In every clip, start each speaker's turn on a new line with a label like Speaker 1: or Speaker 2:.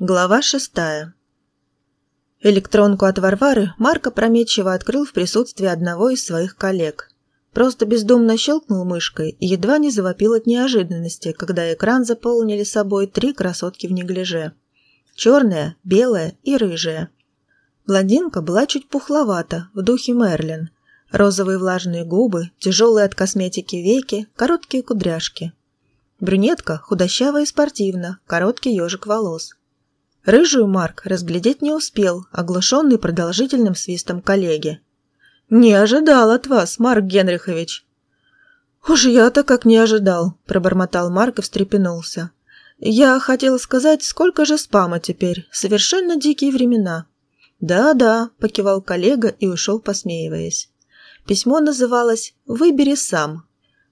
Speaker 1: Глава шестая. Электронку от Варвары Марко опрометчиво открыл в присутствии одного из своих коллег. Просто бездумно щелкнул мышкой и едва не завопил от неожиданности, когда экран заполнили собой три красотки в неглиже. Черная, белая и рыжая. Блондинка была чуть пухловата, в духе Мерлин. Розовые влажные губы, тяжелые от косметики веки, короткие кудряшки. Брюнетка худощавая и спортивна, короткий ежик волос. Рыжую Марк разглядеть не успел, оглушенный продолжительным свистом коллеги. «Не ожидал от вас, Марк Генрихович!» «Уж я-то как не ожидал», – пробормотал Марк и встрепенулся. «Я хотел сказать, сколько же спама теперь, совершенно дикие времена». «Да-да», – покивал коллега и ушел, посмеиваясь. Письмо называлось «Выбери сам».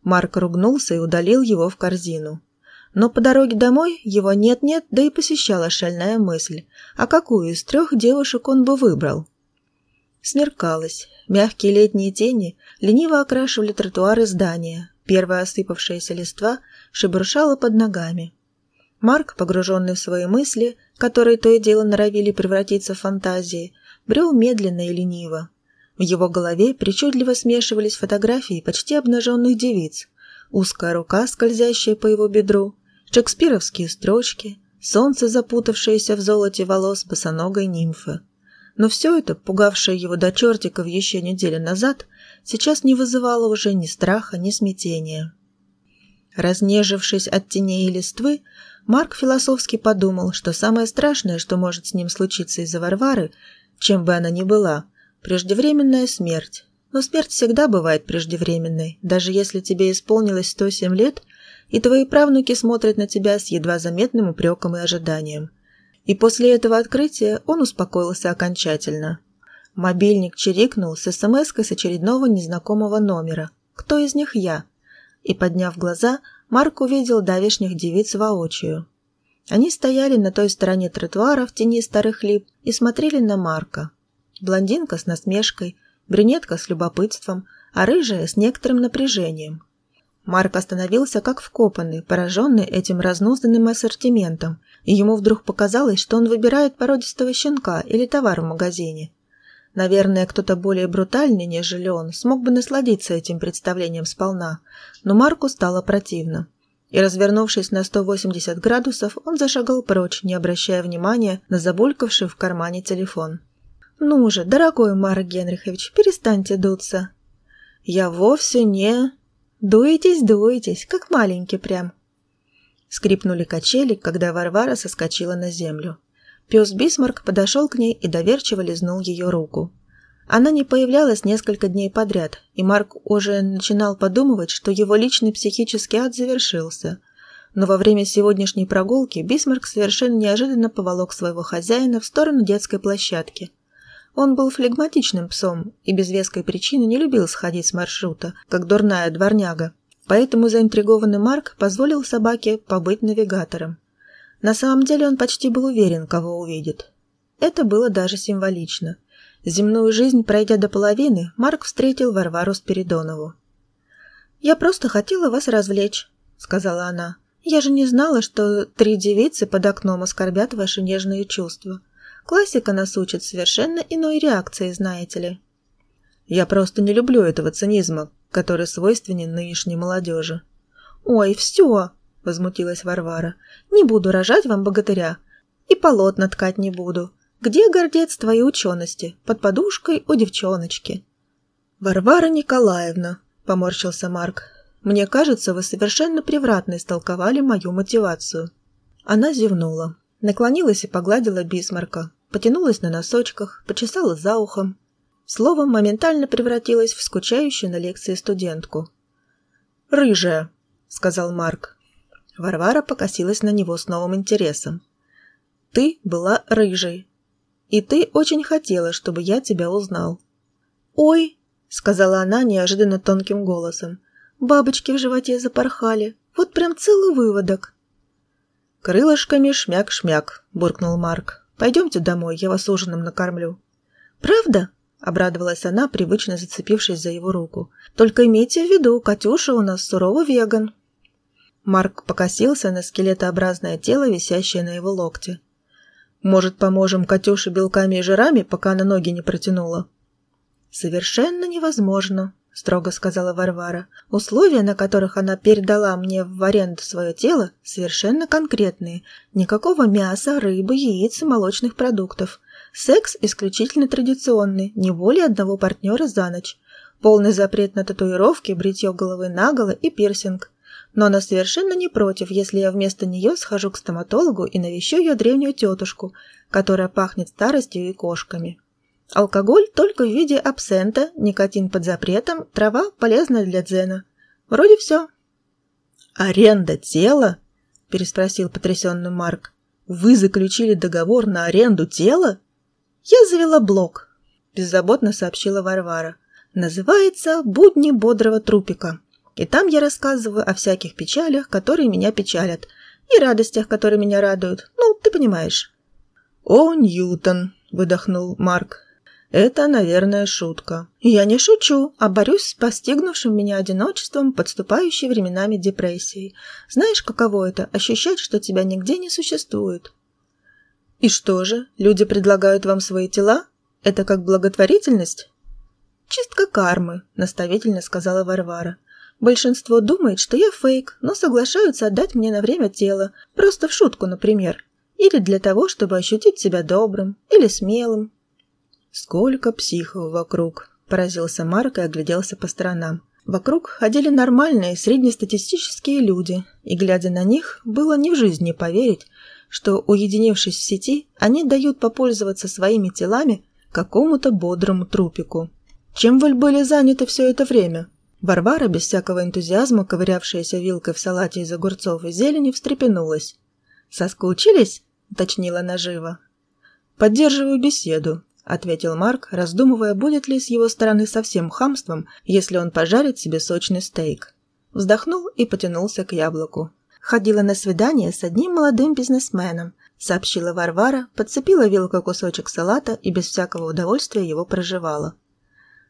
Speaker 1: Марк ругнулся и удалил его в корзину. Но по дороге домой его нет-нет, да и посещала шальная мысль, а какую из трех девушек он бы выбрал. Смеркалось. Мягкие летние тени лениво окрашивали тротуары здания. Первая осыпавшаяся листва шебуршала под ногами. Марк, погруженный в свои мысли, которые то и дело норовили превратиться в фантазии, брел медленно и лениво. В его голове причудливо смешивались фотографии почти обнаженных девиц, узкая рука, скользящая по его бедру, шекспировские строчки, солнце, запутавшееся в золоте волос босоногой нимфы. Но все это, пугавшее его до чертиков еще неделю назад, сейчас не вызывало уже ни страха, ни смятения. Разнежившись от теней и листвы, Марк философски подумал, что самое страшное, что может с ним случиться из-за Варвары, чем бы она ни была, преждевременная смерть. Но смерть всегда бывает преждевременной, даже если тебе исполнилось 107 лет – и твои правнуки смотрят на тебя с едва заметным упреком и ожиданием. И после этого открытия он успокоился окончательно. Мобильник чирикнул с смс с очередного незнакомого номера. «Кто из них я?» И, подняв глаза, Марк увидел давешних девиц воочию. Они стояли на той стороне тротуара в тени старых лип и смотрели на Марка. Блондинка с насмешкой, брюнетка с любопытством, а рыжая с некоторым напряжением – Марк остановился как вкопанный, пораженный этим разнузданным ассортиментом, и ему вдруг показалось, что он выбирает породистого щенка или товар в магазине. Наверное, кто-то более брутальный, нежели он, смог бы насладиться этим представлением сполна, но Марку стало противно. И, развернувшись на 180 градусов, он зашагал прочь, не обращая внимания на забулькавший в кармане телефон. «Ну же, дорогой Марк Генрихович, перестаньте дуться». «Я вовсе не...» «Дуетесь, дуетесь, как маленький прям». Скрипнули качели, когда Варвара соскочила на землю. Пес Бисмарк подошел к ней и доверчиво лизнул ее руку. Она не появлялась несколько дней подряд, и Марк уже начинал подумывать, что его личный психический ад завершился. Но во время сегодняшней прогулки Бисмарк совершенно неожиданно поволок своего хозяина в сторону детской площадки – он был флегматичным псом и без веской причины не любил сходить с маршрута, как дурная дворняга. Поэтому заинтригованный Марк позволил собаке побыть навигатором. На самом деле он почти был уверен, кого увидит. Это было даже символично. Земную жизнь пройдя до половины, Марк встретил Варвару Спиридонову. «Я просто хотела вас развлечь», — сказала она. «Я же не знала, что три девицы под окном оскорбят ваши нежные чувства. Классика нас учит совершенно иной реакции, знаете ли. Я просто не люблю этого цинизма, который свойственен нынешней молодежи. «Ой, все!» – возмутилась Варвара. «Не буду рожать вам богатыря. И полотна ткать не буду. Где гордец твоей учености? Под подушкой у девчоночки». «Варвара Николаевна», – поморщился Марк, – «мне кажется, вы совершенно превратно истолковали мою мотивацию». Она зевнула. Наклонилась и погладила Бисмарка, потянулась на носочках, почесала за ухом. Словом, моментально превратилась в скучающую на лекции студентку. «Рыжая», — сказал Марк. Варвара покосилась на него с новым интересом. «Ты была рыжей, и ты очень хотела, чтобы я тебя узнал». «Ой», — сказала она неожиданно тонким голосом, — «бабочки в животе запорхали, вот прям целый выводок». «Крылышками шмяк-шмяк», – буркнул Марк. «Пойдемте домой, я вас ужином накормлю». «Правда?» – обрадовалась она, привычно зацепившись за его руку. «Только имейте в виду, Катюша у нас суровый веган». Марк покосился на скелетообразное тело, висящее на его локте. Может, поможем Катюше белками и жирами, пока она ноги не протянула?» «Совершенно невозможно», — строго сказала Варвара. «Условия, на которых она передала мне в аренду свое тело, совершенно конкретные. Никакого мяса, рыбы, яиц и молочных продуктов. Секс исключительно традиционный, не более одного партнера за ночь. Полный запрет на татуировки, бритье головы наголо и пирсинг. Но она совершенно не против, если я вместо нее схожу к стоматологу и навещу ее древнюю тетушку, которая пахнет старостью и кошками. Алкоголь только в виде абсента, никотин под запретом, трава полезная для дзена. Вроде все. «Аренда тела?» – переспросил потрясенный Марк. «Вы заключили договор на аренду тела?» «Я завела блог», – беззаботно сообщила Варвара. «Называется «Будни бодрого трупика». И там я рассказываю о всяких печалях, которые меня печалят, и радостях, которые меня радуют. Ну, ты понимаешь». «О, Ньютон!» – выдохнул Марк. Это, наверное, шутка. Я не шучу, а борюсь с постигнувшим меня одиночеством, подступающей временами депрессией. Знаешь, каково это – ощущать, что тебя нигде не существует? И что же, люди предлагают вам свои тела? Это как благотворительность? Чистка кармы, наставительно сказала Варвара. Большинство думает, что я фейк, но соглашаются отдать мне на время тело, просто в шутку, например. Или для того, чтобы ощутить себя добрым или смелым, «Сколько психов вокруг!» – поразился Марк и огляделся по сторонам. Вокруг ходили нормальные среднестатистические люди, и, глядя на них, было не в жизни поверить, что, уединившись в сети, они дают попользоваться своими телами какому-то бодрому трупику. Чем вы были заняты все это время? Варвара, без всякого энтузиазма, ковырявшаяся вилкой в салате из огурцов и зелени, встрепенулась. «Соскучились?» – уточнила наживо. «Поддерживаю беседу», — ответил Марк, раздумывая, будет ли с его стороны совсем хамством, если он пожарит себе сочный стейк. Вздохнул и потянулся к яблоку. «Ходила на свидание с одним молодым бизнесменом», — сообщила Варвара, подцепила вилкой кусочек салата и без всякого удовольствия его прожевала.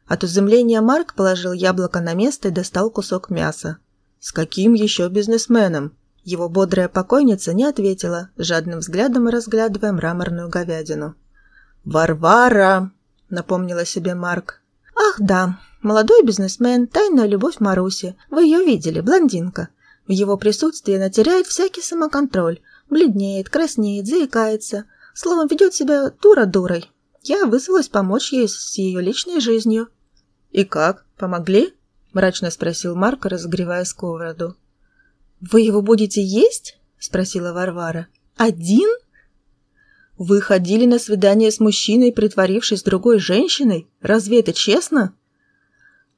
Speaker 1: От изумления Марк положил яблоко на место и достал кусок мяса. «С каким еще бизнесменом?» Его бодрая покойница не ответила, жадным взглядом разглядывая мраморную говядину. «Варвара!» — напомнила себе Марк. «Ах, да, молодой бизнесмен, тайная любовь Маруси. Вы ее видели, блондинка. В его присутствии она теряет всякий самоконтроль, бледнеет, краснеет, заикается. Словом, ведет себя дура-дурой. Я вызвалась помочь ей с ее личной жизнью». «И как? Помогли?» — мрачно спросил Марк, разогревая сковороду. «Вы его будете есть?» — спросила Варвара. «Один?» Вы ходили на свидание с мужчиной, притворившись другой женщиной? Разве это честно?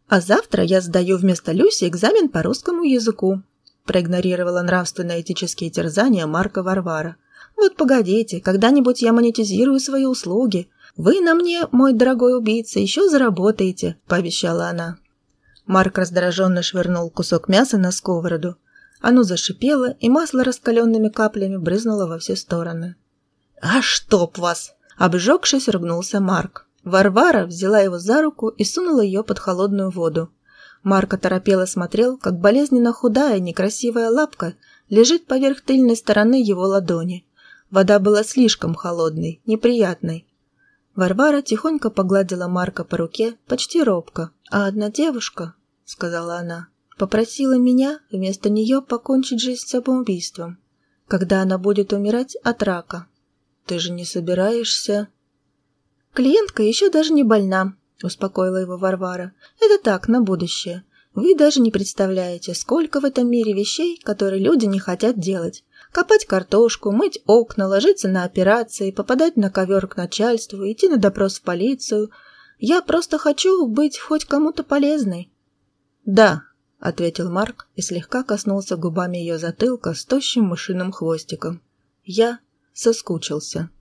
Speaker 1: А завтра я сдаю вместо Люси экзамен по русскому языку. Проигнорировала нравственно-этические терзания Марка Варвара. Вот погодите, когда-нибудь я монетизирую свои услуги. Вы на мне, мой дорогой убийца, еще заработаете, пообещала она. Марк раздраженно швырнул кусок мяса на сковороду. Оно зашипело, и масло раскаленными каплями брызнуло во все стороны. «А чтоб вас!» – обжегшись, ругнулся Марк. Варвара взяла его за руку и сунула ее под холодную воду. Марк оторопело смотрел, как болезненно худая, некрасивая лапка лежит поверх тыльной стороны его ладони. Вода была слишком холодной, неприятной. Варвара тихонько погладила Марка по руке, почти робко. «А одна девушка», — сказала она, — «попросила меня вместо нее покончить жизнь самоубийством, когда она будет умирать от рака». «Ты же не собираешься...» «Клиентка еще даже не больна», — успокоила его Варвара. «Это так, на будущее. Вы даже не представляете, сколько в этом мире вещей, которые люди не хотят делать. Копать картошку, мыть окна, ложиться на операции, попадать на ковер к начальству, идти на допрос в полицию. Я просто хочу быть хоть кому-то полезной». «Да», — ответил Марк и слегка коснулся губами ее затылка с тощим мышиным хвостиком. «Я соскучился.